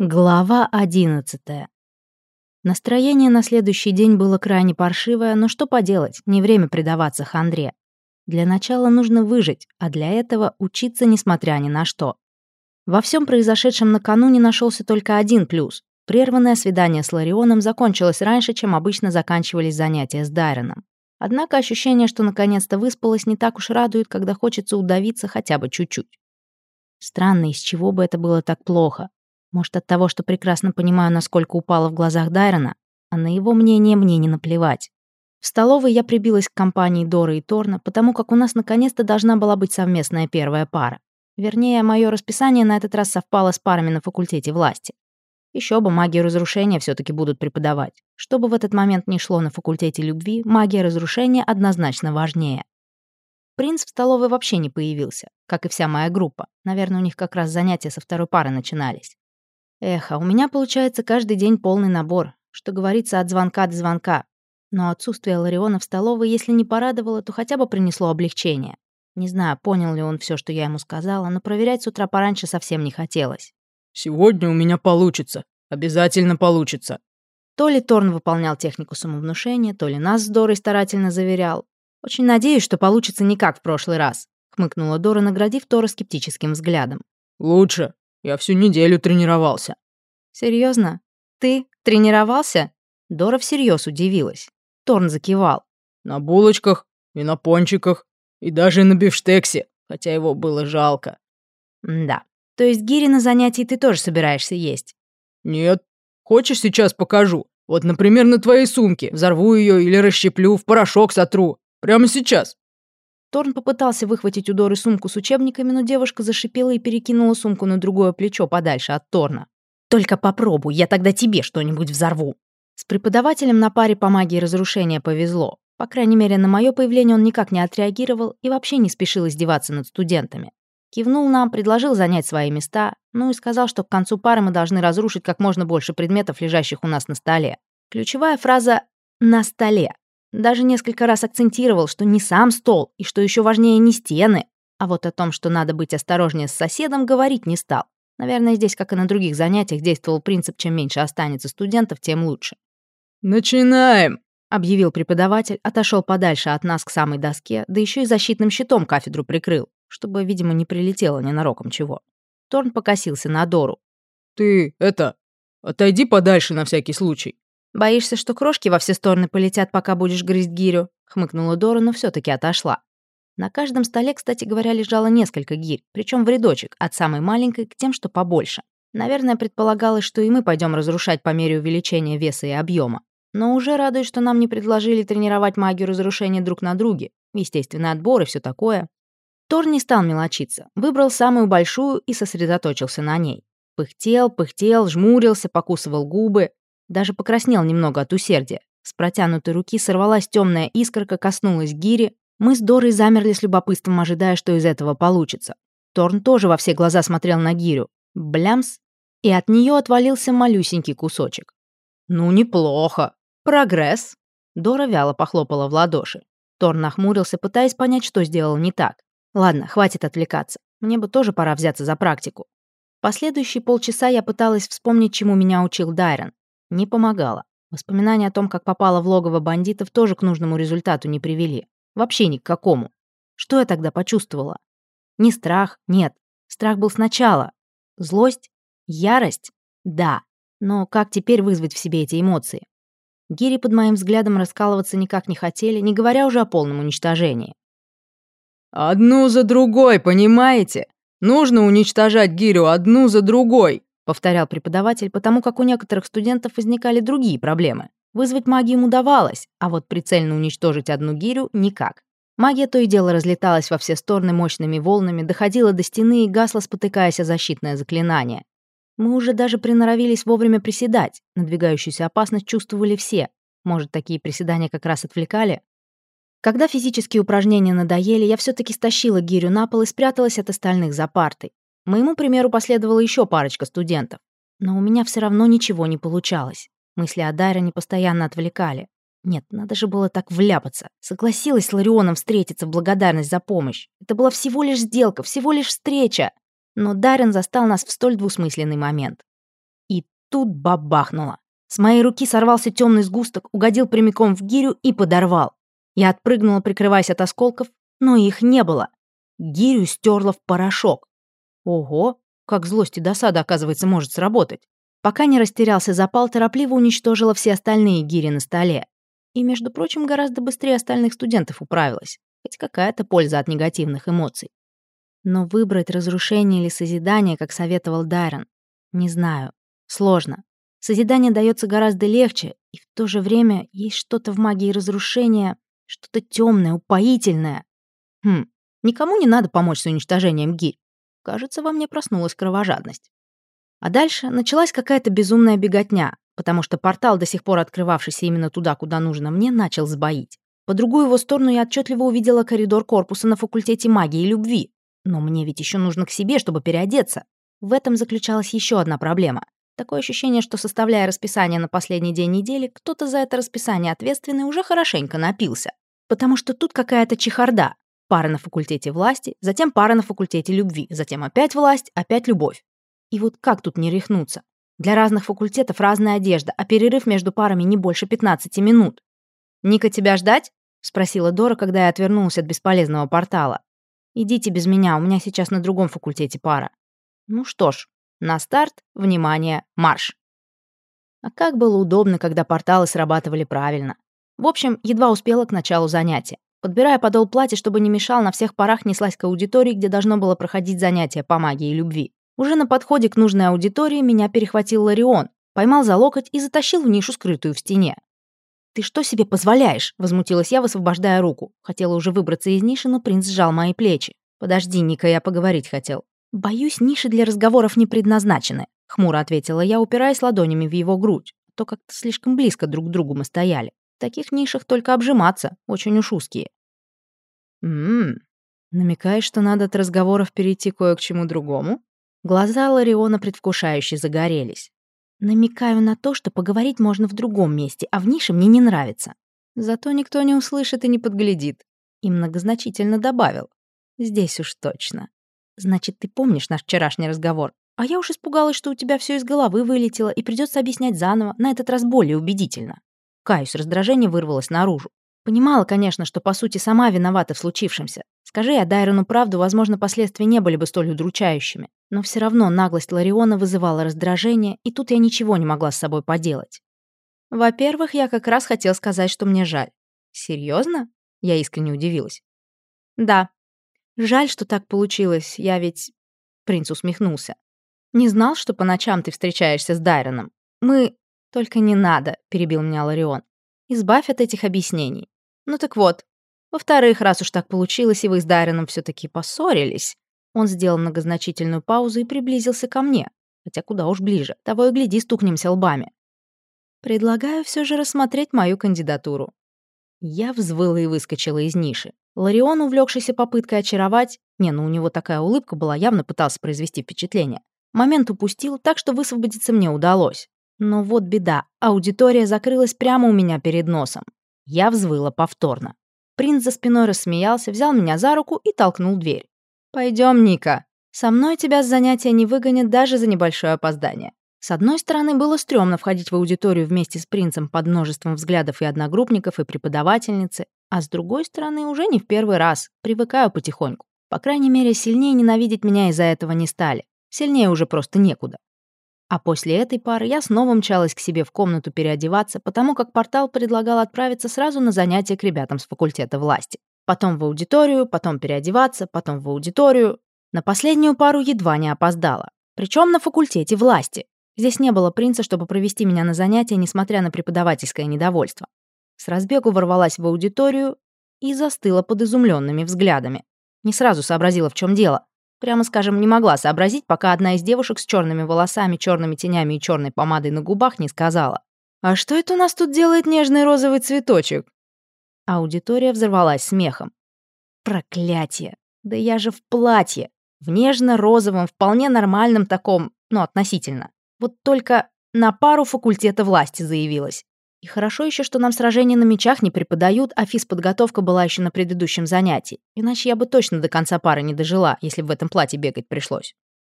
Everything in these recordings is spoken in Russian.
Глава одиннадцатая. Настроение на следующий день было крайне паршивое, но что поделать, не время предаваться хандре. Для начала нужно выжить, а для этого учиться несмотря ни на что. Во всем произошедшем накануне нашелся только один плюс. Прерванное свидание с Ларионом закончилось раньше, чем обычно заканчивались занятия с Дайроном. Однако ощущение, что наконец-то выспалась, не так уж радует, когда хочется удавиться хотя бы чуть-чуть. Странно, из чего бы это было так плохо. Может, от того, что прекрасно понимаю, насколько упала в глазах Дайрона, а на его мнение мне не наплевать. В столовой я прибилась к компании Доры и Торна, потому как у нас наконец-то должна была быть совместная первая пара. Вернее, мое расписание на этот раз совпало с парами на факультете власти. Еще бы магию разрушения все таки будут преподавать. Что бы в этот момент ни шло на факультете любви, магия разрушения однозначно важнее. Принц в столовой вообще не появился, как и вся моя группа. Наверное, у них как раз занятия со второй пары начинались. Эх, а у меня получается каждый день полный набор, что говорится от звонка до звонка. Но отсутствие Лариона в столовой, если не порадовало, то хотя бы принесло облегчение. Не знаю, понял ли он все, что я ему сказала, но проверять с утра пораньше совсем не хотелось. «Сегодня у меня получится. Обязательно получится». То ли Торн выполнял технику самовнушения, то ли нас с Дорой старательно заверял. «Очень надеюсь, что получится не как в прошлый раз», — хмыкнула Дора, наградив Тора скептическим взглядом. «Лучше. Я всю неделю тренировался». Серьезно? Ты тренировался?» Дора всерьез удивилась. Торн закивал. «На булочках и на пончиках, и даже на бифштексе, хотя его было жалко». «Да. То есть гири на занятии ты тоже собираешься есть?» «Нет. Хочешь, сейчас покажу? Вот, например, на твоей сумке. Взорву ее или расщеплю, в порошок сотру. Прямо сейчас». Торн попытался выхватить у Доры сумку с учебниками, но девушка зашипела и перекинула сумку на другое плечо подальше от Торна. «Только попробуй, я тогда тебе что-нибудь взорву». С преподавателем на паре по магии разрушения повезло. По крайней мере, на мое появление он никак не отреагировал и вообще не спешил издеваться над студентами. Кивнул нам, предложил занять свои места, ну и сказал, что к концу пары мы должны разрушить как можно больше предметов, лежащих у нас на столе. Ключевая фраза «на столе». Даже несколько раз акцентировал, что не сам стол, и что еще важнее не стены. А вот о том, что надо быть осторожнее с соседом, говорить не стал. Наверное, здесь, как и на других занятиях, действовал принцип, чем меньше останется студентов, тем лучше. «Начинаем!» — объявил преподаватель, отошел подальше от нас к самой доске, да еще и защитным щитом кафедру прикрыл, чтобы, видимо, не прилетело ненароком чего. Торн покосился на Дору. «Ты, это, отойди подальше на всякий случай». «Боишься, что крошки во все стороны полетят, пока будешь грызть гирю?» — хмыкнула Дора, но все таки отошла. На каждом столе, кстати говоря, лежало несколько гирь, причем в рядочек, от самой маленькой к тем, что побольше. Наверное, предполагалось, что и мы пойдем разрушать по мере увеличения веса и объема. Но уже радует, что нам не предложили тренировать магию разрушения друг на друге. Естественный отбор и все такое. Тор не стал мелочиться, выбрал самую большую и сосредоточился на ней. Пыхтел, пыхтел, жмурился, покусывал губы. Даже покраснел немного от усердия. С протянутой руки сорвалась темная искорка, коснулась гири. Мы с Дорой замерли с любопытством, ожидая, что из этого получится. Торн тоже во все глаза смотрел на гирю. Блямс. И от нее отвалился малюсенький кусочек. «Ну, неплохо. Прогресс». Дора вяло похлопала в ладоши. Торн нахмурился, пытаясь понять, что сделал не так. «Ладно, хватит отвлекаться. Мне бы тоже пора взяться за практику». Последующие полчаса я пыталась вспомнить, чему меня учил Дайрон. Не помогало. Воспоминания о том, как попала в логово бандитов, тоже к нужному результату не привели. Вообще ни к какому. Что я тогда почувствовала? Не страх, нет. Страх был сначала. Злость? Ярость? Да. Но как теперь вызвать в себе эти эмоции? Гири под моим взглядом раскалываться никак не хотели, не говоря уже о полном уничтожении. «Одну за другой, понимаете? Нужно уничтожать гирю одну за другой повторял преподаватель, потому как у некоторых студентов возникали другие проблемы. Вызвать магию удавалось, а вот прицельно уничтожить одну гирю — никак. Магия то и дело разлеталась во все стороны мощными волнами, доходила до стены и гасла, спотыкаясь о защитное заклинание. Мы уже даже приноровились вовремя приседать. Надвигающуюся опасность чувствовали все. Может, такие приседания как раз отвлекали? Когда физические упражнения надоели, я все таки стащила гирю на пол и спряталась от остальных за партой. Моему примеру последовала еще парочка студентов. Но у меня все равно ничего не получалось. Мысли о Дайроне постоянно отвлекали. Нет, надо же было так вляпаться. Согласилась с Ларионом встретиться в благодарность за помощь. Это была всего лишь сделка, всего лишь встреча. Но Дайрон застал нас в столь двусмысленный момент. тут бабахнуло. С моей руки сорвался темный сгусток, угодил прямиком в гирю и подорвал. Я отпрыгнула, прикрываясь от осколков, но их не было. Гирю стерла в порошок. Ого, как злость и досада, оказывается, может сработать. Пока не растерялся запал, торопливо уничтожила все остальные гири на столе. И, между прочим, гораздо быстрее остальных студентов управилась. Хоть какая-то польза от негативных эмоций. Но выбрать разрушение или созидание, как советовал Дайрон, не знаю. Сложно. Созидание дается гораздо легче, и в то же время есть что-то в магии разрушения, что-то темное, упоительное. Хм, никому не надо помочь с уничтожением гирь. Кажется, во мне проснулась кровожадность. А дальше началась какая-то безумная беготня, потому что портал, до сих пор открывавшийся именно туда, куда нужно мне, начал сбоить. По другую его сторону я отчетливо увидела коридор корпуса на факультете магии и любви. Но мне ведь еще нужно к себе, чтобы переодеться. В этом заключалась еще одна проблема. Такое ощущение, что составляя расписание на последний день недели, кто-то за это расписание ответственный уже хорошенько напился. Потому что тут какая-то чехарда. Пара на факультете власти, затем пара на факультете любви, затем опять власть, опять любовь. И вот как тут не рехнуться? Для разных факультетов разная одежда, а перерыв между парами не больше 15 минут. «Ника, тебя ждать?» — спросила Дора, когда я отвернулась от бесполезного портала. «Идите без меня, у меня сейчас на другом факультете пара». Ну что ж, на старт, внимание, марш. А как было удобно, когда порталы срабатывали правильно. В общем, едва успела к началу занятия. Подбирая подол платья, чтобы не мешал, на всех парах неслась к аудитории, где должно было проходить занятие по магии и любви. Уже на подходе к нужной аудитории меня перехватил Ларион, поймал за локоть и затащил в нишу, скрытую в стене. «Ты что себе позволяешь?» — возмутилась я, высвобождая руку. Хотела уже выбраться из ниши, но принц сжал мои плечи. «Подожди, Ника, я поговорить хотел». «Боюсь, ниши для разговоров не предназначены», — хмуро ответила я, упираясь ладонями в его грудь. А то как-то слишком близко друг к другу мы стояли. В таких нишах только обжиматься, очень уж узкие. «Ммм, намекаешь, что надо от разговоров перейти кое к чему другому?» Глаза Лариона предвкушающе загорелись. Намекаю на то, что поговорить можно в другом месте, а в нише мне не нравится. Зато никто не услышит и не подглядит. И многозначительно добавил. Здесь уж точно. Значит, ты помнишь наш вчерашний разговор? А я уж испугалась, что у тебя все из головы вылетело и придется объяснять заново, на этот раз более убедительно. Каюсь, раздражение вырвалось наружу. Понимала, конечно, что по сути сама виновата в случившемся. Скажи я Дайрону правду, возможно, последствия не были бы столь удручающими. Но все равно наглость Лариона вызывала раздражение, и тут я ничего не могла с собой поделать. Во-первых, я как раз хотел сказать, что мне жаль. Серьезно? Я искренне удивилась. Да. Жаль, что так получилось. Я ведь... Принц усмехнулся. Не знал, что по ночам ты встречаешься с Дайроном. Мы... Только не надо, перебил меня Ларион. Избавь от этих объяснений. Ну так вот. Во-вторых, раз уж так получилось, и вы с Дайроном все таки поссорились, он сделал многозначительную паузу и приблизился ко мне. Хотя куда уж ближе. Того и гляди, стукнемся лбами. Предлагаю все же рассмотреть мою кандидатуру. Я взвыла и выскочила из ниши. Ларион, увлекшийся попыткой очаровать, не, ну у него такая улыбка была, явно пытался произвести впечатление. Момент упустил, так что высвободиться мне удалось. Но вот беда, аудитория закрылась прямо у меня перед носом. Я взвыла повторно. Принц за спиной рассмеялся, взял меня за руку и толкнул дверь. Пойдем, Ника. Со мной тебя с занятия не выгонят даже за небольшое опоздание. С одной стороны, было стрёмно входить в аудиторию вместе с принцем под множеством взглядов и одногруппников, и преподавательницы, а с другой стороны, уже не в первый раз, привыкаю потихоньку. По крайней мере, сильнее ненавидеть меня из-за этого не стали. Сильнее уже просто некуда. А после этой пары я снова мчалась к себе в комнату переодеваться, потому как портал предлагал отправиться сразу на занятия к ребятам с факультета власти. Потом в аудиторию, потом переодеваться, потом в аудиторию. На последнюю пару едва не опоздала. Причем на факультете власти. Здесь не было принца, чтобы провести меня на занятия, несмотря на преподавательское недовольство. С разбегу ворвалась в аудиторию и застыла под изумленными взглядами. Не сразу сообразила, в чем дело. Прямо скажем, не могла сообразить, пока одна из девушек с черными волосами, черными тенями и черной помадой на губах не сказала. «А что это у нас тут делает нежный розовый цветочек?» Аудитория взорвалась смехом. Проклятие! Да я же в платье! В нежно-розовом, вполне нормальном таком, ну, относительно. Вот только на пару факультета власти заявилась. И хорошо еще, что нам сражения на мечах не преподают, а физподготовка была еще на предыдущем занятии. Иначе я бы точно до конца пары не дожила, если бы в этом платье бегать пришлось.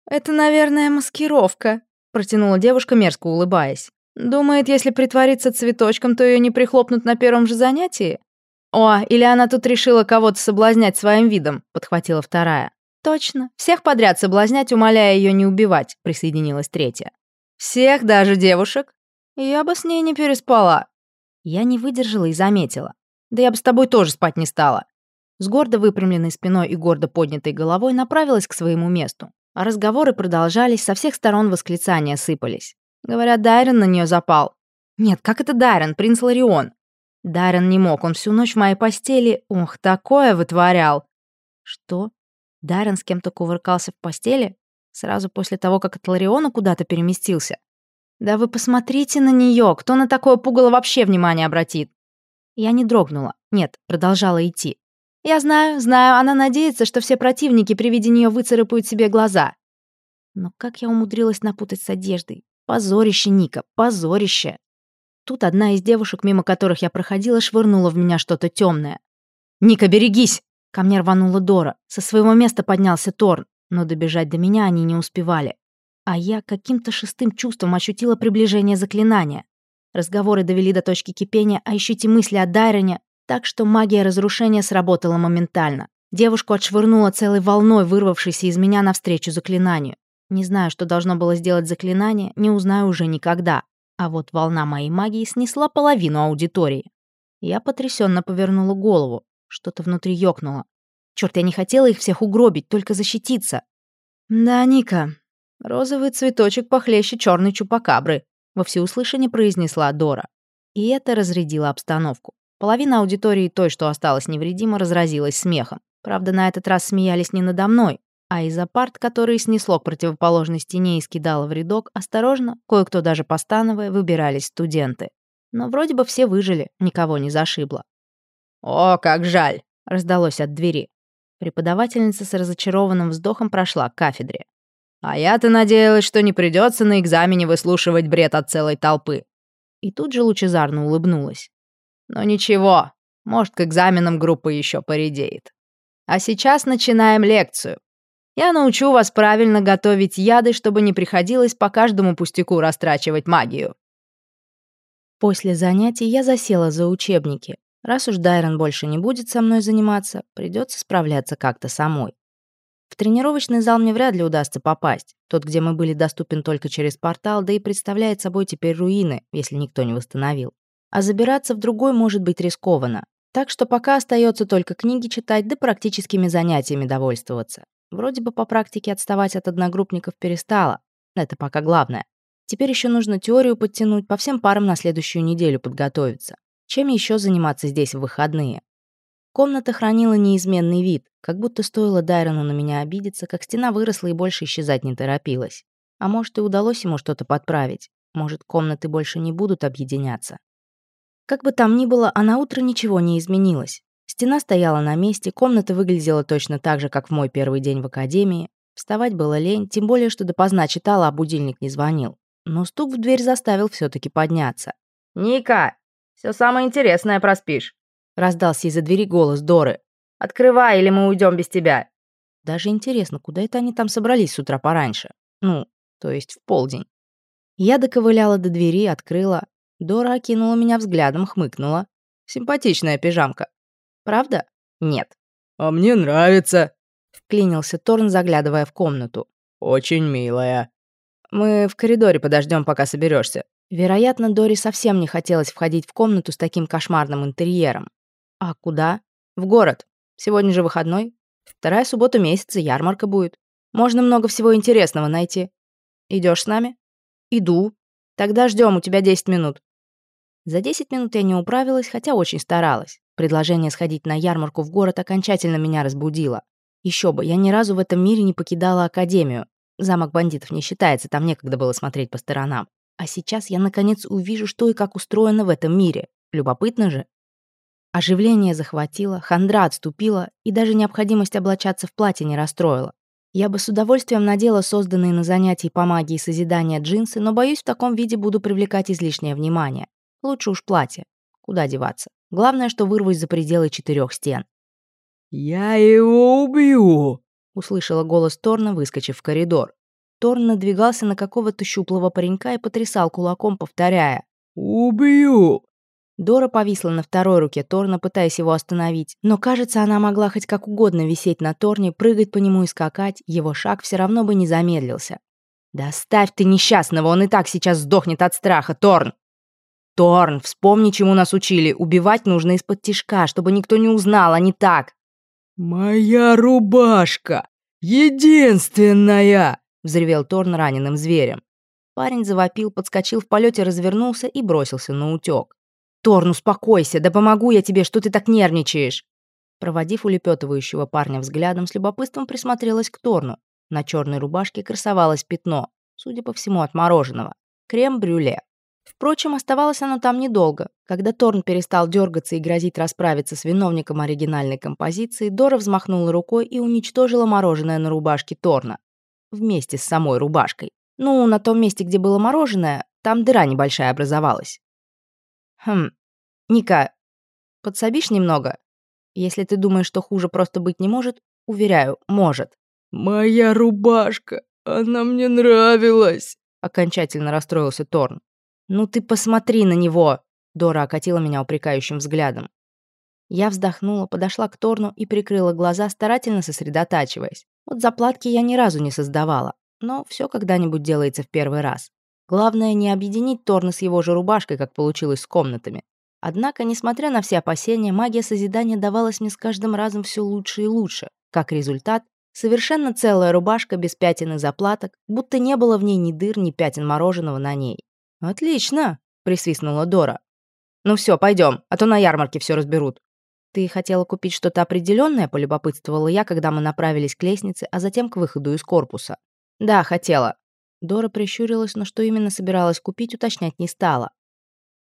«Это, наверное, маскировка», протянула девушка, мерзко улыбаясь. «Думает, если притвориться цветочком, то ее не прихлопнут на первом же занятии?» «О, или она тут решила кого-то соблазнять своим видом», — подхватила вторая. «Точно. Всех подряд соблазнять, умоляя ее не убивать», — присоединилась третья. «Всех, даже девушек?» «Я бы с ней не переспала». Я не выдержала и заметила. «Да я бы с тобой тоже спать не стала». С гордо выпрямленной спиной и гордо поднятой головой направилась к своему месту. А разговоры продолжались, со всех сторон восклицания сыпались. Говорят, Дайрон на нее запал. Нет, как это Дайрон, принц Ларион? Дайрон не мог, он всю ночь в моей постели, ох, такое вытворял. Что? Дайрон с кем-то кувыркался в постели? Сразу после того, как от Лариона куда-то переместился? Да вы посмотрите на нее, кто на такое пугало вообще внимание обратит? Я не дрогнула, нет, продолжала идти. Я знаю, знаю, она надеется, что все противники при виде нее выцарапают себе глаза. Но как я умудрилась напутать с одеждой? Позорище, Ника, позорище. Тут одна из девушек, мимо которых я проходила, швырнула в меня что-то темное. «Ника, берегись!» Ко мне рванула Дора. Со своего места поднялся Торн, но добежать до меня они не успевали. А я каким-то шестым чувством ощутила приближение заклинания. Разговоры довели до точки кипения, а еще эти мысли о Дайроне, так что магия разрушения сработала моментально. Девушку отшвырнула целой волной, вырвавшейся из меня навстречу заклинанию. Не знаю, что должно было сделать заклинание, не узнаю уже никогда. А вот волна моей магии снесла половину аудитории. Я потрясенно повернула голову. Что-то внутри ёкнуло. Черт, я не хотела их всех угробить, только защититься. Да, Ника, розовый цветочек похлеще черной чупакабры, во всеуслышание произнесла Дора. И это разрядило обстановку. Половина аудитории той, что осталась невредима, разразилась смехом. Правда, на этот раз смеялись не надо мной, а из-за парт, которые снесло к противоположной стене и скидало в рядок, осторожно, кое-кто даже постановая, выбирались студенты. Но вроде бы все выжили, никого не зашибло. «О, как жаль!» — раздалось от двери. Преподавательница с разочарованным вздохом прошла к кафедре. «А я-то надеялась, что не придется на экзамене выслушивать бред от целой толпы». И тут же лучезарно улыбнулась. Но ничего, может, к экзаменам группа еще поредеет. А сейчас начинаем лекцию. Я научу вас правильно готовить яды, чтобы не приходилось по каждому пустяку растрачивать магию. После занятий я засела за учебники. Раз уж Дайрон больше не будет со мной заниматься, придется справляться как-то самой. В тренировочный зал мне вряд ли удастся попасть. Тот, где мы были, доступен только через портал, да и представляет собой теперь руины, если никто не восстановил а забираться в другой может быть рискованно. Так что пока остается только книги читать, да практическими занятиями довольствоваться. Вроде бы по практике отставать от одногруппников перестала. Это пока главное. Теперь еще нужно теорию подтянуть, по всем парам на следующую неделю подготовиться. Чем еще заниматься здесь в выходные? Комната хранила неизменный вид, как будто стоило Дайрону на меня обидеться, как стена выросла и больше исчезать не торопилась. А может, и удалось ему что-то подправить. Может, комнаты больше не будут объединяться. Как бы там ни было, а на утро ничего не изменилось. Стена стояла на месте, комната выглядела точно так же, как в мой первый день в академии. Вставать было лень, тем более, что допоздна читала, а будильник не звонил. Но стук в дверь заставил все таки подняться. «Ника, все самое интересное проспишь», — раздался из-за двери голос Доры. «Открывай, или мы уйдем без тебя». Даже интересно, куда это они там собрались с утра пораньше? Ну, то есть в полдень. Я доковыляла до двери, открыла. Дора окинула меня взглядом, хмыкнула. Симпатичная пижамка. Правда? Нет. А мне нравится. Вклинился Торн, заглядывая в комнату. Очень милая. Мы в коридоре подождем, пока соберешься. Вероятно, Дори совсем не хотелось входить в комнату с таким кошмарным интерьером. А куда? В город. Сегодня же выходной. Вторая суббота месяца, ярмарка будет. Можно много всего интересного найти. Идешь с нами? Иду. Тогда ждем, у тебя 10 минут. За 10 минут я не управилась, хотя очень старалась. Предложение сходить на ярмарку в город окончательно меня разбудило. Еще бы, я ни разу в этом мире не покидала академию. Замок бандитов не считается, там некогда было смотреть по сторонам. А сейчас я наконец увижу, что и как устроено в этом мире. Любопытно же. Оживление захватило, хандра отступила, и даже необходимость облачаться в платье не расстроила. Я бы с удовольствием надела созданные на занятии по магии созидания джинсы, но боюсь, в таком виде буду привлекать излишнее внимание. Лучше уж платье. Куда деваться? Главное, что вырвусь за пределы четырех стен. «Я его убью!» — услышала голос Торна, выскочив в коридор. Торн надвигался на какого-то щуплого паренька и потрясал кулаком, повторяя «Убью!» Дора повисла на второй руке Торна, пытаясь его остановить, но, кажется, она могла хоть как угодно висеть на Торне, прыгать по нему и скакать, его шаг все равно бы не замедлился. «Да ставь ты несчастного, он и так сейчас сдохнет от страха, Торн!» «Торн, вспомни, чему нас учили. Убивать нужно из-под тишка, чтобы никто не узнал, а не так!» «Моя рубашка! Единственная!» — взревел Торн раненым зверем. Парень завопил, подскочил в полете, развернулся и бросился на утек. «Торн, успокойся, да помогу я тебе, что ты так нервничаешь!» Проводив улепетывающего парня взглядом, с любопытством присмотрелась к Торну. На черной рубашке красовалось пятно, судя по всему, от мороженого. Крем-брюле. Впрочем, оставалось оно там недолго. Когда Торн перестал дергаться и грозить расправиться с виновником оригинальной композиции, Дора взмахнула рукой и уничтожила мороженое на рубашке Торна. Вместе с самой рубашкой. Ну, на том месте, где было мороженое, там дыра небольшая образовалась. Хм, Ника, подсобишь немного? Если ты думаешь, что хуже просто быть не может, уверяю, может. «Моя рубашка, она мне нравилась», — окончательно расстроился Торн. «Ну ты посмотри на него!» Дора окатила меня упрекающим взглядом. Я вздохнула, подошла к Торну и прикрыла глаза, старательно сосредотачиваясь. Вот заплатки я ни разу не создавала, но все когда-нибудь делается в первый раз. Главное не объединить Торна с его же рубашкой, как получилось с комнатами. Однако, несмотря на все опасения, магия созидания давалась мне с каждым разом все лучше и лучше. Как результат, совершенно целая рубашка без пятен и заплаток, будто не было в ней ни дыр, ни пятен мороженого на ней. «Отлично!» — присвистнула Дора. «Ну все, пойдем, а то на ярмарке все разберут». «Ты хотела купить что-то определенное?» — полюбопытствовала я, когда мы направились к лестнице, а затем к выходу из корпуса. «Да, хотела». Дора прищурилась, но что именно собиралась купить, уточнять не стала.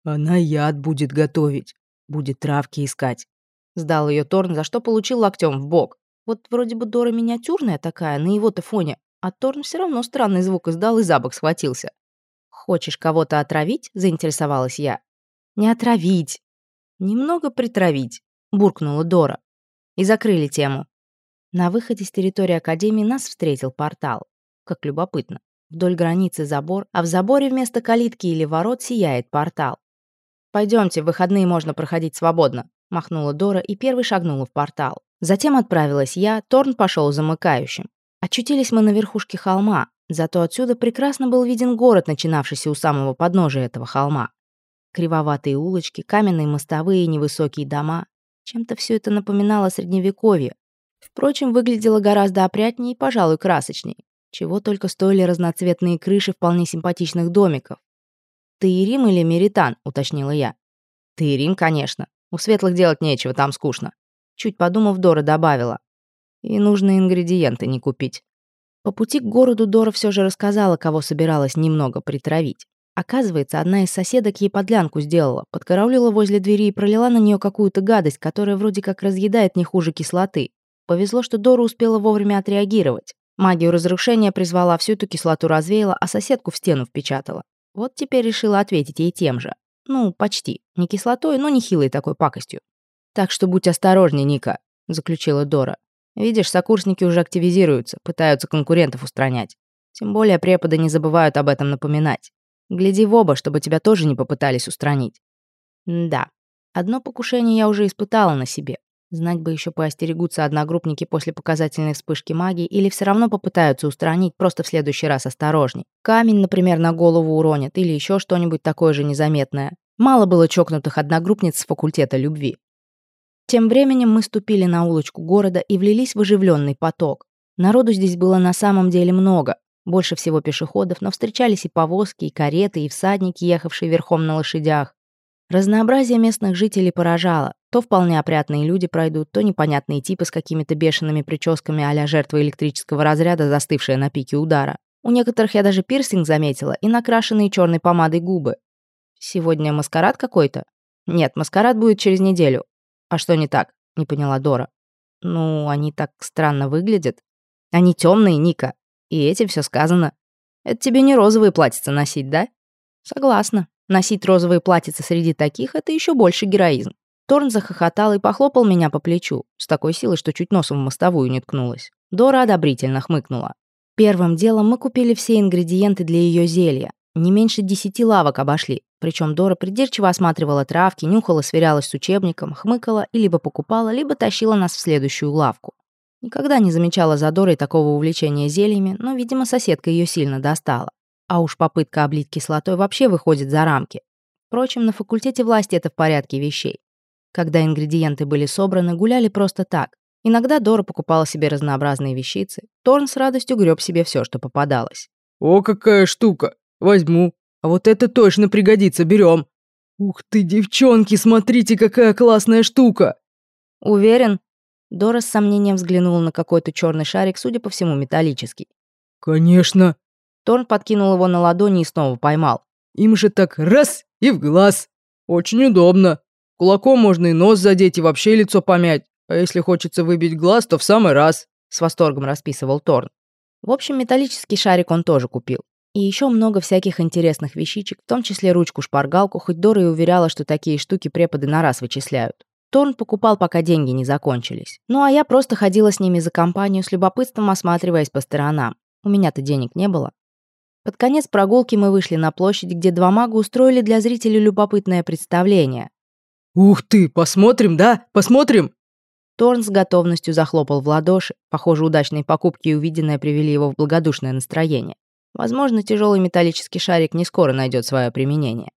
«Она яд будет готовить, будет травки искать», — сдал ее Торн, за что получил локтем в бок. Вот вроде бы Дора миниатюрная такая, на его-то фоне, а Торн все равно странный звук издал и за схватился. «Хочешь кого-то отравить?» — заинтересовалась я. «Не отравить. Немного притравить», — буркнула Дора. И закрыли тему. На выходе с территории Академии нас встретил портал. Как любопытно. Вдоль границы забор, а в заборе вместо калитки или ворот сияет портал. Пойдемте, в выходные можно проходить свободно», — махнула Дора и первый шагнула в портал. Затем отправилась я, Торн пошел замыкающим. Очутились мы на верхушке холма, Зато отсюда прекрасно был виден город, начинавшийся у самого подножия этого холма. Кривоватые улочки, каменные мостовые невысокие дома. Чем-то все это напоминало средневековье. Впрочем, выглядело гораздо опрятнее и, пожалуй, красочнее. Чего только стоили разноцветные крыши вполне симпатичных домиков. «Ты Ирим или Меритан?» — уточнила я. «Ты Ирим, конечно. У светлых делать нечего, там скучно». Чуть подумав, Дора добавила. «И нужные ингредиенты не купить». По пути к городу Дора все же рассказала, кого собиралась немного притравить. Оказывается, одна из соседок ей подлянку сделала, подкараулила возле двери и пролила на нее какую-то гадость, которая вроде как разъедает не хуже кислоты. Повезло, что Дора успела вовремя отреагировать. Магию разрушения призвала, всю эту кислоту развеяла, а соседку в стену впечатала. Вот теперь решила ответить ей тем же. Ну, почти. Не кислотой, но не хилой такой пакостью. «Так что будь осторожней, Ника», — заключила Дора. Видишь, сокурсники уже активизируются, пытаются конкурентов устранять. Тем более преподы не забывают об этом напоминать. Гляди в оба, чтобы тебя тоже не попытались устранить. Да, одно покушение я уже испытала на себе. Знать бы еще поостерегутся одногруппники после показательной вспышки магии или все равно попытаются устранить, просто в следующий раз осторожней. Камень, например, на голову уронят или еще что-нибудь такое же незаметное. Мало было чокнутых одногруппниц с факультета любви. Тем временем мы ступили на улочку города и влились в оживленный поток. Народу здесь было на самом деле много. Больше всего пешеходов, но встречались и повозки, и кареты, и всадники, ехавшие верхом на лошадях. Разнообразие местных жителей поражало. То вполне опрятные люди пройдут, то непонятные типы с какими-то бешеными прическами а жертвы электрического разряда, застывшие на пике удара. У некоторых я даже пирсинг заметила и накрашенные черной помадой губы. Сегодня маскарад какой-то? Нет, маскарад будет через неделю. «А что не так?» — не поняла Дора. «Ну, они так странно выглядят. Они темные, Ника. И этим все сказано. Это тебе не розовые платьица носить, да?» «Согласна. Носить розовые платьица среди таких — это еще больше героизм». Торн захохотал и похлопал меня по плечу, с такой силой, что чуть носом в мостовую не ткнулась. Дора одобрительно хмыкнула. Первым делом мы купили все ингредиенты для ее зелья. Не меньше десяти лавок обошли. Причем Дора придирчиво осматривала травки, нюхала, сверялась с учебником, хмыкала и либо покупала, либо тащила нас в следующую лавку. Никогда не замечала за Дорой такого увлечения зельями, но, видимо, соседка ее сильно достала. А уж попытка облить кислотой вообще выходит за рамки. Впрочем, на факультете власти это в порядке вещей. Когда ингредиенты были собраны, гуляли просто так. Иногда Дора покупала себе разнообразные вещицы. Торн с радостью греб себе все, что попадалось. «О, какая штука! Возьму. А вот это точно пригодится, берем. Ух ты, девчонки, смотрите, какая классная штука!» «Уверен?» Дора с сомнением взглянула на какой-то черный шарик, судя по всему, металлический. «Конечно!» Торн подкинул его на ладони и снова поймал. «Им же так раз и в глаз. Очень удобно. Кулаком можно и нос задеть, и вообще лицо помять. А если хочется выбить глаз, то в самый раз», — с восторгом расписывал Торн. В общем, металлический шарик он тоже купил. И еще много всяких интересных вещичек, в том числе ручку-шпаргалку, хоть Дора и уверяла, что такие штуки преподы на раз вычисляют. Торн покупал, пока деньги не закончились. Ну а я просто ходила с ними за компанию, с любопытством осматриваясь по сторонам. У меня-то денег не было. Под конец прогулки мы вышли на площадь, где два мага устроили для зрителей любопытное представление. «Ух ты, посмотрим, да? Посмотрим?» Торн с готовностью захлопал в ладоши. Похоже, удачные покупки и увиденное привели его в благодушное настроение. Возможно, тяжелый металлический шарик не скоро найдет свое применение.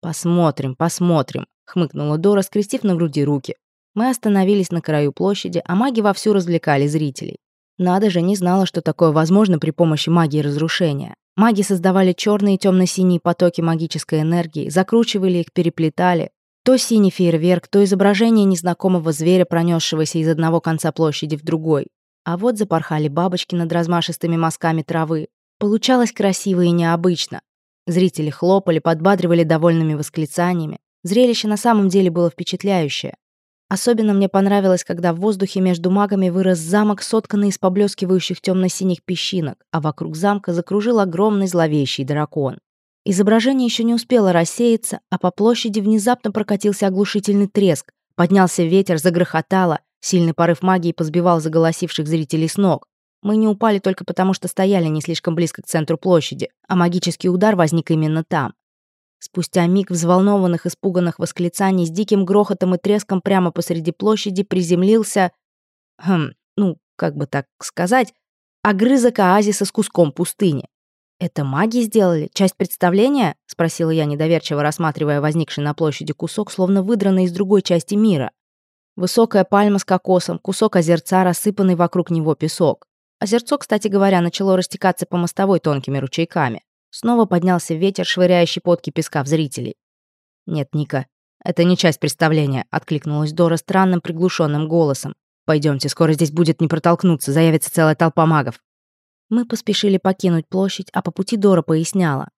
«Посмотрим, посмотрим», — хмыкнула Дора, скрестив на груди руки. Мы остановились на краю площади, а маги вовсю развлекали зрителей. Надо же, не знала, что такое возможно при помощи магии разрушения. Маги создавали черные и темно-синие потоки магической энергии, закручивали их, переплетали. То синий фейерверк, то изображение незнакомого зверя, пронесшегося из одного конца площади в другой. А вот запорхали бабочки над размашистыми мазками травы. Получалось красиво и необычно. Зрители хлопали, подбадривали довольными восклицаниями. Зрелище на самом деле было впечатляющее. Особенно мне понравилось, когда в воздухе между магами вырос замок, сотканный из поблескивающих темно-синих песчинок, а вокруг замка закружил огромный зловещий дракон. Изображение еще не успело рассеяться, а по площади внезапно прокатился оглушительный треск, поднялся ветер, загрохотало, сильный порыв магии позбивал заголосивших зрителей с ног. Мы не упали только потому, что стояли не слишком близко к центру площади, а магический удар возник именно там. Спустя миг взволнованных, испуганных восклицаний с диким грохотом и треском прямо посреди площади приземлился... Хм, ну, как бы так сказать, огрызок оазиса с куском пустыни. «Это маги сделали? Часть представления?» — спросила я, недоверчиво рассматривая возникший на площади кусок, словно выдранный из другой части мира. Высокая пальма с кокосом, кусок озерца, рассыпанный вокруг него песок. Озерцо, кстати говоря, начало растекаться по мостовой тонкими ручейками. Снова поднялся ветер, швыряющий подки песка в зрителей. «Нет, Ника, это не часть представления», — откликнулась Дора странным приглушенным голосом. Пойдемте, скоро здесь будет не протолкнуться, заявится целая толпа магов». Мы поспешили покинуть площадь, а по пути Дора поясняла.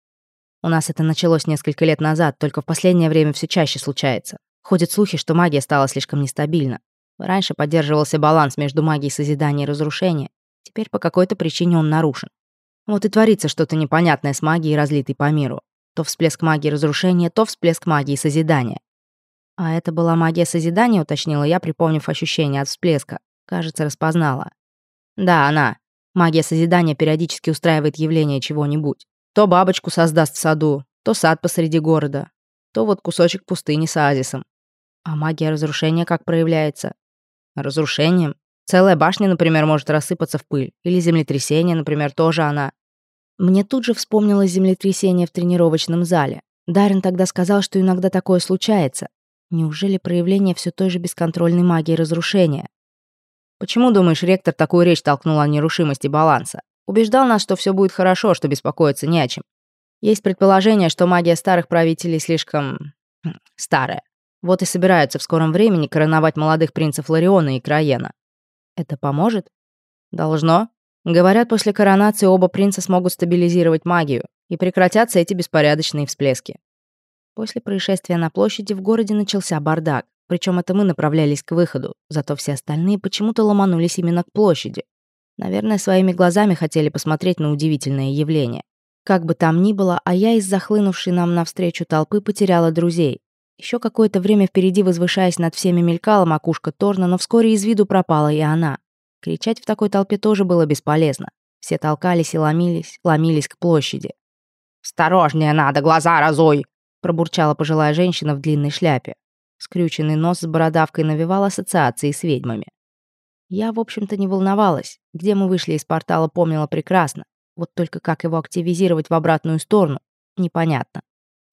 «У нас это началось несколько лет назад, только в последнее время все чаще случается. Ходят слухи, что магия стала слишком нестабильна. Раньше поддерживался баланс между магией созидания и разрушения. Теперь по какой-то причине он нарушен. Вот и творится что-то непонятное с магией, разлитой по миру. То всплеск магии разрушения, то всплеск магии созидания. А это была магия созидания, уточнила я, припомнив ощущение от всплеска. Кажется, распознала. Да, она. Магия созидания периодически устраивает явление чего-нибудь. То бабочку создаст в саду, то сад посреди города, то вот кусочек пустыни с оазисом. А магия разрушения как проявляется? Разрушением? Целая башня, например, может рассыпаться в пыль. Или землетрясение, например, тоже она. Мне тут же вспомнилось землетрясение в тренировочном зале. Даррен тогда сказал, что иногда такое случается. Неужели проявление все той же бесконтрольной магии разрушения? Почему, думаешь, ректор такую речь толкнул о нерушимости баланса? Убеждал нас, что все будет хорошо, что беспокоиться не о чем. Есть предположение, что магия старых правителей слишком... Хм, старая. Вот и собираются в скором времени короновать молодых принцев Лариона и Краена. Это поможет? Должно. Говорят, после коронации оба принца смогут стабилизировать магию, и прекратятся эти беспорядочные всплески. После происшествия на площади в городе начался бардак, причем это мы направлялись к выходу, зато все остальные почему-то ломанулись именно к площади. Наверное, своими глазами хотели посмотреть на удивительное явление. Как бы там ни было, а я из захлынувшей нам навстречу толпы потеряла друзей. Еще какое-то время впереди, возвышаясь над всеми, мелькала макушка Торна, но вскоре из виду пропала и она. Кричать в такой толпе тоже было бесполезно. Все толкались и ломились, ломились к площади. «Осторожнее надо, глаза разуй!» пробурчала пожилая женщина в длинной шляпе. Скрюченный нос с бородавкой навевал ассоциации с ведьмами. Я, в общем-то, не волновалась. Где мы вышли из портала, помнила прекрасно. Вот только как его активизировать в обратную сторону, непонятно.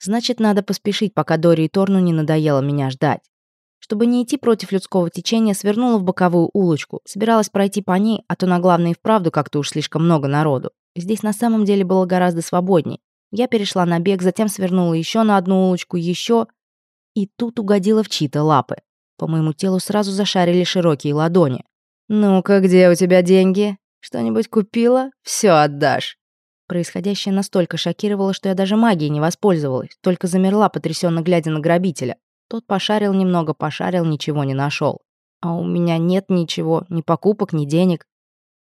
Значит, надо поспешить, пока Дори и Торну не надоело меня ждать. Чтобы не идти против людского течения, свернула в боковую улочку. Собиралась пройти по ней, а то на главной и вправду как-то уж слишком много народу. Здесь на самом деле было гораздо свободней. Я перешла на бег, затем свернула еще на одну улочку, еще... И тут угодила в чьи-то лапы. По моему телу сразу зашарили широкие ладони. «Ну-ка, где у тебя деньги? Что-нибудь купила? Все отдашь». Происходящее настолько шокировало, что я даже магией не воспользовалась, только замерла, потрясенно глядя на грабителя. Тот пошарил немного, пошарил, ничего не нашел. А у меня нет ничего, ни покупок, ни денег.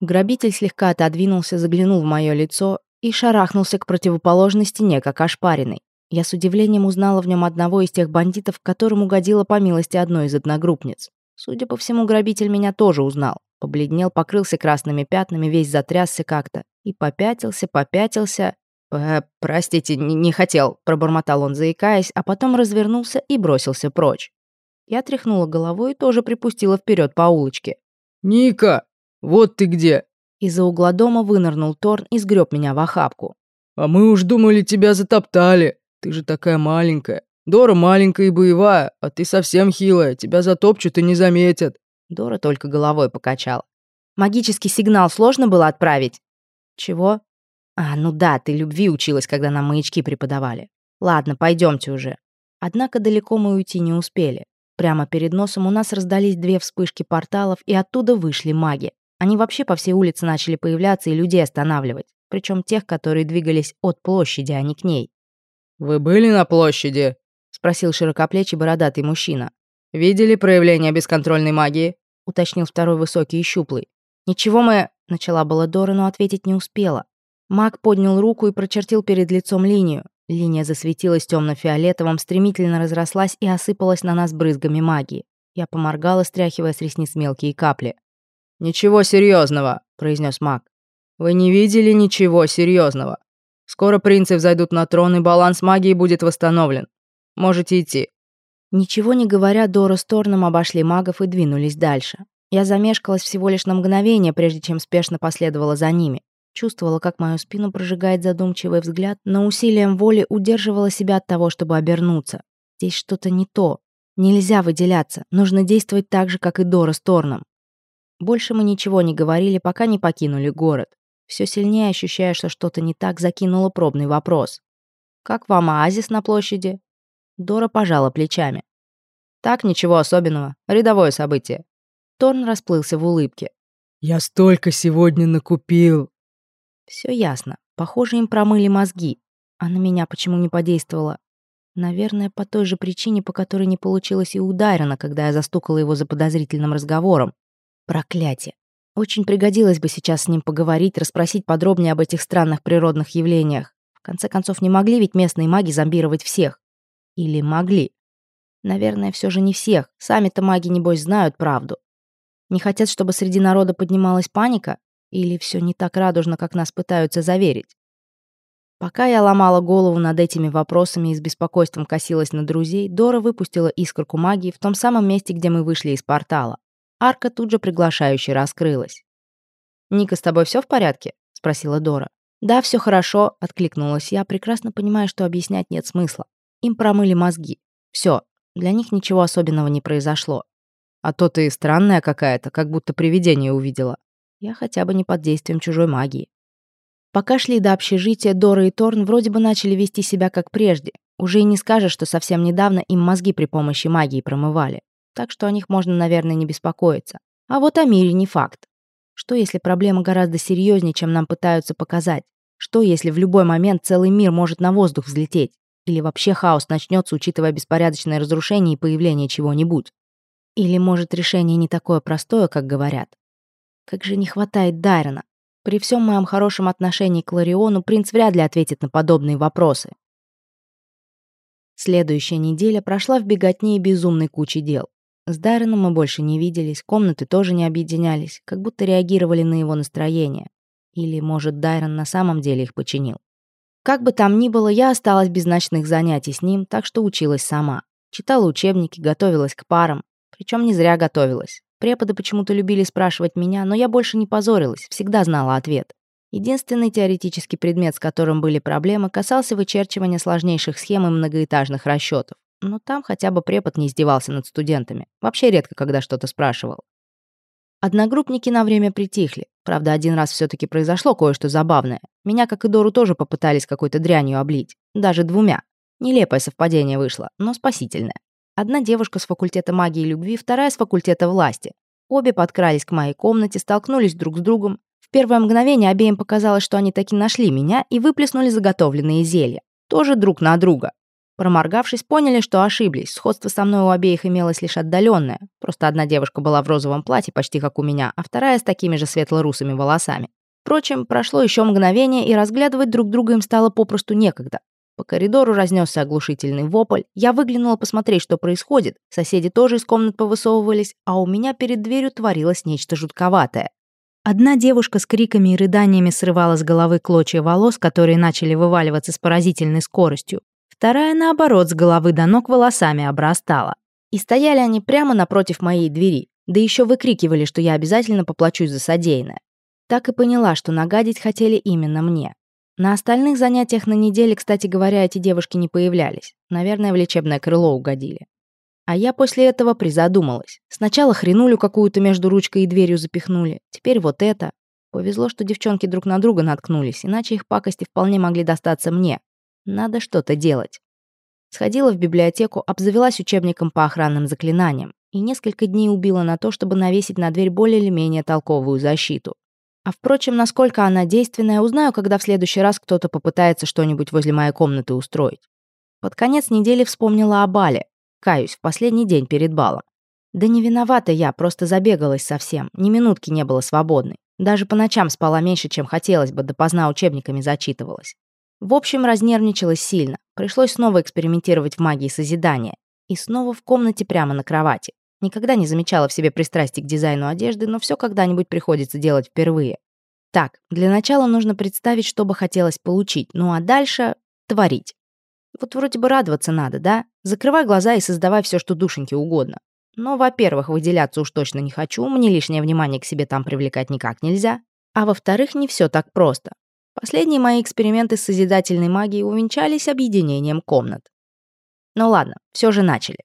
Грабитель слегка отодвинулся, заглянул в мое лицо и шарахнулся к противоположной стене, как ошпаренный. Я с удивлением узнала в нем одного из тех бандитов, которым угодила по милости одной из одногруппниц. Судя по всему, грабитель меня тоже узнал. Побледнел, покрылся красными пятнами, весь затрясся как-то. И попятился, попятился. «Э, «Простите, не, не хотел», — пробормотал он, заикаясь, а потом развернулся и бросился прочь. Я тряхнула головой и тоже припустила вперед по улочке. «Ника, вот ты где!» Из-за угла дома вынырнул Торн и сгреб меня в охапку. «А мы уж думали, тебя затоптали. Ты же такая маленькая. Дора маленькая и боевая, а ты совсем хилая. Тебя затопчут и не заметят». Дора только головой покачала. «Магический сигнал сложно было отправить?» «Чего?» «А, ну да, ты любви училась, когда нам маячки преподавали. Ладно, пойдемте уже». Однако далеко мы уйти не успели. Прямо перед носом у нас раздались две вспышки порталов, и оттуда вышли маги. Они вообще по всей улице начали появляться и людей останавливать, причем тех, которые двигались от площади, а не к ней. «Вы были на площади?» — спросил широкоплечий бородатый мужчина. «Видели проявление бесконтрольной магии?» — уточнил второй высокий и щуплый. «Ничего мы...» — начала была Дора, но ответить не успела. Маг поднял руку и прочертил перед лицом линию. Линия засветилась темно-фиолетовым, стремительно разрослась и осыпалась на нас брызгами магии. Я поморгала, стряхивая с ресниц мелкие капли. «Ничего серьезного, произнес маг. «Вы не видели ничего серьезного. Скоро принцы взойдут на трон, и баланс магии будет восстановлен. Можете идти». Ничего не говоря, Дора с Торном обошли магов и двинулись дальше. Я замешкалась всего лишь на мгновение, прежде чем спешно последовала за ними. Чувствовала, как мою спину прожигает задумчивый взгляд, но усилием воли удерживала себя от того, чтобы обернуться. Здесь что-то не то. Нельзя выделяться. Нужно действовать так же, как и Дора с Торном. Больше мы ничего не говорили, пока не покинули город. Все сильнее ощущая, что что-то не так, закинула пробный вопрос. «Как вам оазис на площади?» Дора пожала плечами. «Так, ничего особенного. Рядовое событие». Торн расплылся в улыбке. «Я столько сегодня накупил!» Все ясно. Похоже, им промыли мозги. А на меня почему не подействовало? Наверное, по той же причине, по которой не получилось и у Дайрона, когда я застукала его за подозрительным разговором. Проклятие. Очень пригодилось бы сейчас с ним поговорить, расспросить подробнее об этих странных природных явлениях. В конце концов, не могли ведь местные маги зомбировать всех. Или могли? Наверное, все же не всех. Сами-то маги, небось, знают правду. Не хотят, чтобы среди народа поднималась паника? Или все не так радужно, как нас пытаются заверить? Пока я ломала голову над этими вопросами и с беспокойством косилась на друзей, Дора выпустила искорку магии в том самом месте, где мы вышли из портала. Арка тут же приглашающе раскрылась. «Ника, с тобой все в порядке?» — спросила Дора. «Да, все хорошо», — откликнулась я, прекрасно понимая, что объяснять нет смысла. Им промыли мозги. Все, для них ничего особенного не произошло. А то ты странная какая-то, как будто привидение увидела. Я хотя бы не под действием чужой магии. Пока шли до общежития, Дора и Торн вроде бы начали вести себя как прежде. Уже и не скажешь, что совсем недавно им мозги при помощи магии промывали так что о них можно, наверное, не беспокоиться. А вот о мире не факт. Что если проблема гораздо серьезнее, чем нам пытаются показать? Что если в любой момент целый мир может на воздух взлететь? Или вообще хаос начнется, учитывая беспорядочное разрушение и появление чего-нибудь? Или, может, решение не такое простое, как говорят? Как же не хватает Дайрона. При всем моем хорошем отношении к Лариону принц вряд ли ответит на подобные вопросы. Следующая неделя прошла в беготне и безумной куче дел. С Дарреном мы больше не виделись, комнаты тоже не объединялись, как будто реагировали на его настроение. Или, может, Дайрон на самом деле их починил. Как бы там ни было, я осталась без ночных занятий с ним, так что училась сама. Читала учебники, готовилась к парам. Причем не зря готовилась. Преподы почему-то любили спрашивать меня, но я больше не позорилась, всегда знала ответ. Единственный теоретический предмет, с которым были проблемы, касался вычерчивания сложнейших схем и многоэтажных расчетов. Но там хотя бы препод не издевался над студентами. Вообще редко, когда что-то спрашивал. Одногруппники на время притихли. Правда, один раз все таки произошло кое-что забавное. Меня, как и Дору, тоже попытались какой-то дрянью облить. Даже двумя. Нелепое совпадение вышло, но спасительное. Одна девушка с факультета магии и любви, вторая с факультета власти. Обе подкрались к моей комнате, столкнулись друг с другом. В первое мгновение обеим показалось, что они таки нашли меня и выплеснули заготовленные зелья. Тоже друг на друга. Проморгавшись, поняли, что ошиблись. Сходство со мной у обеих имелось лишь отдаленное. Просто одна девушка была в розовом платье, почти как у меня, а вторая с такими же светло-русыми волосами. Впрочем, прошло еще мгновение, и разглядывать друг друга им стало попросту некогда. По коридору разнесся оглушительный вопль. Я выглянула посмотреть, что происходит. Соседи тоже из комнат повысовывались, а у меня перед дверью творилось нечто жутковатое. Одна девушка с криками и рыданиями срывала с головы клочья волос, которые начали вываливаться с поразительной скоростью. Вторая, наоборот, с головы до ног волосами обрастала. И стояли они прямо напротив моей двери, да еще выкрикивали, что я обязательно поплачусь за содеянное. Так и поняла, что нагадить хотели именно мне. На остальных занятиях на неделе, кстати говоря, эти девушки не появлялись. Наверное, в лечебное крыло угодили. А я после этого призадумалась. Сначала хренулю какую-то между ручкой и дверью запихнули. Теперь вот это. Повезло, что девчонки друг на друга наткнулись, иначе их пакости вполне могли достаться мне. Надо что-то делать. Сходила в библиотеку, обзавелась учебником по охранным заклинаниям и несколько дней убила на то, чтобы навесить на дверь более или менее толковую защиту. А впрочем, насколько она действенная, узнаю, когда в следующий раз кто-то попытается что-нибудь возле моей комнаты устроить. Под конец недели вспомнила о бале. Каюсь, в последний день перед балом. Да не виновата я, просто забегалась совсем, ни минутки не было свободной. Даже по ночам спала меньше, чем хотелось бы, допоздна учебниками зачитывалась. В общем, разнервничалась сильно. Пришлось снова экспериментировать в магии созидания. И снова в комнате прямо на кровати. Никогда не замечала в себе пристрастий к дизайну одежды, но все когда-нибудь приходится делать впервые. Так, для начала нужно представить, что бы хотелось получить, ну а дальше — творить. Вот вроде бы радоваться надо, да? Закрывай глаза и создавай все, что душеньке угодно. Но, во-первых, выделяться уж точно не хочу, мне лишнее внимание к себе там привлекать никак нельзя. А во-вторых, не все так просто. Последние мои эксперименты с созидательной магией увенчались объединением комнат. Ну ладно, все же начали.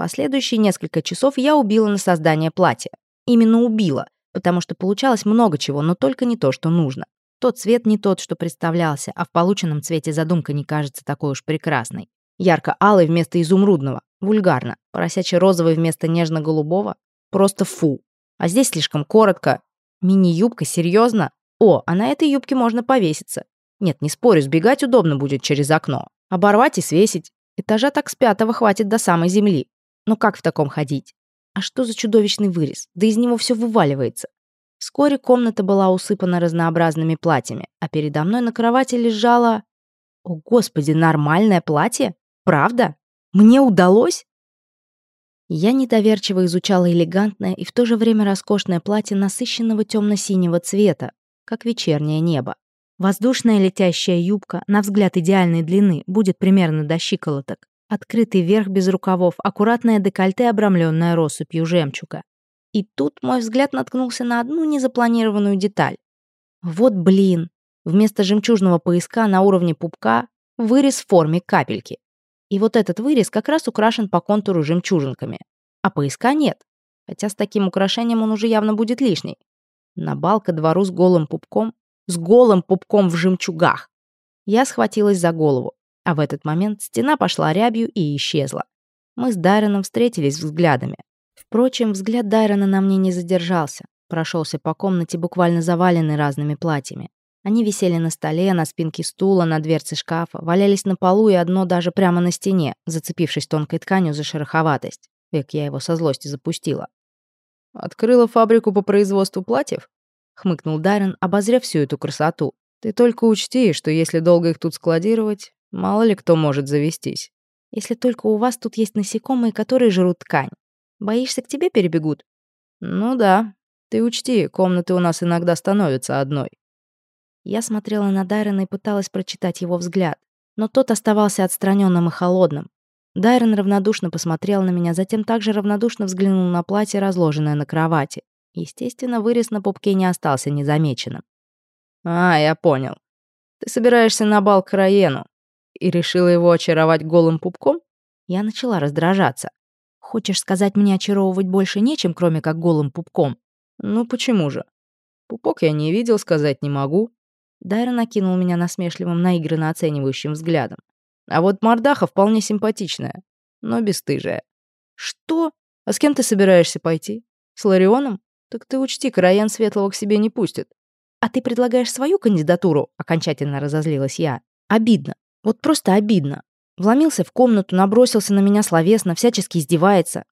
Последующие несколько часов я убила на создание платья. Именно убила, потому что получалось много чего, но только не то, что нужно. Тот цвет не тот, что представлялся, а в полученном цвете задумка не кажется такой уж прекрасной. Ярко-алый вместо изумрудного. Вульгарно. Поросячий-розовый вместо нежно-голубого. Просто фу. А здесь слишком коротко. Мини-юбка, серьезно? О, а на этой юбке можно повеситься. Нет, не спорю, сбегать удобно будет через окно. Оборвать и свесить. Этажа так с пятого хватит до самой земли. Но как в таком ходить? А что за чудовищный вырез? Да из него все вываливается. Вскоре комната была усыпана разнообразными платьями, а передо мной на кровати лежало... О, господи, нормальное платье? Правда? Мне удалось? Я недоверчиво изучала элегантное и в то же время роскошное платье насыщенного темно-синего цвета, как вечернее небо. Воздушная летящая юбка, на взгляд идеальной длины, будет примерно до щиколоток. Открытый верх без рукавов, аккуратное декольте, обрамленное россыпью жемчуга. И тут мой взгляд наткнулся на одну незапланированную деталь. Вот блин! Вместо жемчужного пояска на уровне пупка вырез в форме капельки. И вот этот вырез как раз украшен по контуру жемчужинками. А пояска нет. Хотя с таким украшением он уже явно будет лишний. На бал ко двору с голым пупком, с голым пупком в жемчугах. Я схватилась за голову, а в этот момент стена пошла рябью и исчезла. Мы с Дайроном встретились взглядами. Впрочем, взгляд Дайрона на мне не задержался. Прошелся по комнате, буквально заваленный разными платьями. Они висели на столе, на спинке стула, на дверце шкафа, валялись на полу и одно даже прямо на стене, зацепившись тонкой тканью за шероховатость. Век я его со злости запустила. «Открыла фабрику по производству платьев?» — хмыкнул Даррен, обозрев всю эту красоту. «Ты только учти, что если долго их тут складировать, мало ли кто может завестись. Если только у вас тут есть насекомые, которые жрут ткань. Боишься, к тебе перебегут?» «Ну да. Ты учти, комнаты у нас иногда становятся одной. Я смотрела на Дайрена и пыталась прочитать его взгляд, но тот оставался отстраненным и холодным. Дайрен равнодушно посмотрел на меня, затем также равнодушно взглянул на платье, разложенное на кровати. Естественно, вырез на пупке не остался незамеченным. «А, я понял. Ты собираешься на бал к Раену и решила его очаровать голым пупком?» Я начала раздражаться. «Хочешь сказать, мне очаровывать больше нечем, кроме как голым пупком?» «Ну почему же? Пупок я не видел, сказать не могу». Дайра накинул меня насмешливым, наигранно оценивающим взглядом. «А вот мордаха вполне симпатичная, но бесстыжая». «Что? А с кем ты собираешься пойти? С Ларионом? Так ты учти, Караян Светлого к себе не пустит». «А ты предлагаешь свою кандидатуру?» — окончательно разозлилась я. «Обидно. Вот просто обидно. Вломился в комнату, набросился на меня словесно, всячески издевается.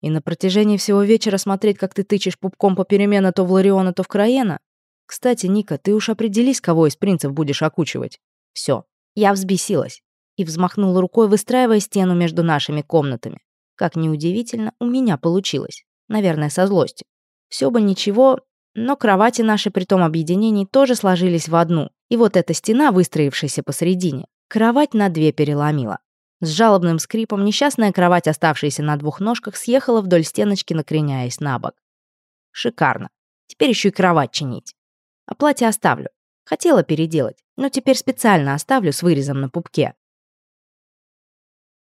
И на протяжении всего вечера смотреть, как ты тычешь пупком попеременно то в Лариона, то в Краена? Кстати, Ника, ты уж определись, кого из принцев будешь окучивать. Все, я взбесилась и взмахнула рукой, выстраивая стену между нашими комнатами. Как неудивительно, у меня получилось. Наверное, со злостью. Все бы ничего, но кровати наши при том объединении тоже сложились в одну. И вот эта стена, выстроившаяся посередине, Кровать на две переломила. С жалобным скрипом несчастная кровать, оставшаяся на двух ножках, съехала вдоль стеночки, накреняясь на бок. Шикарно. Теперь еще и кровать чинить. А платье оставлю. Хотела переделать, но теперь специально оставлю с вырезом на пупке.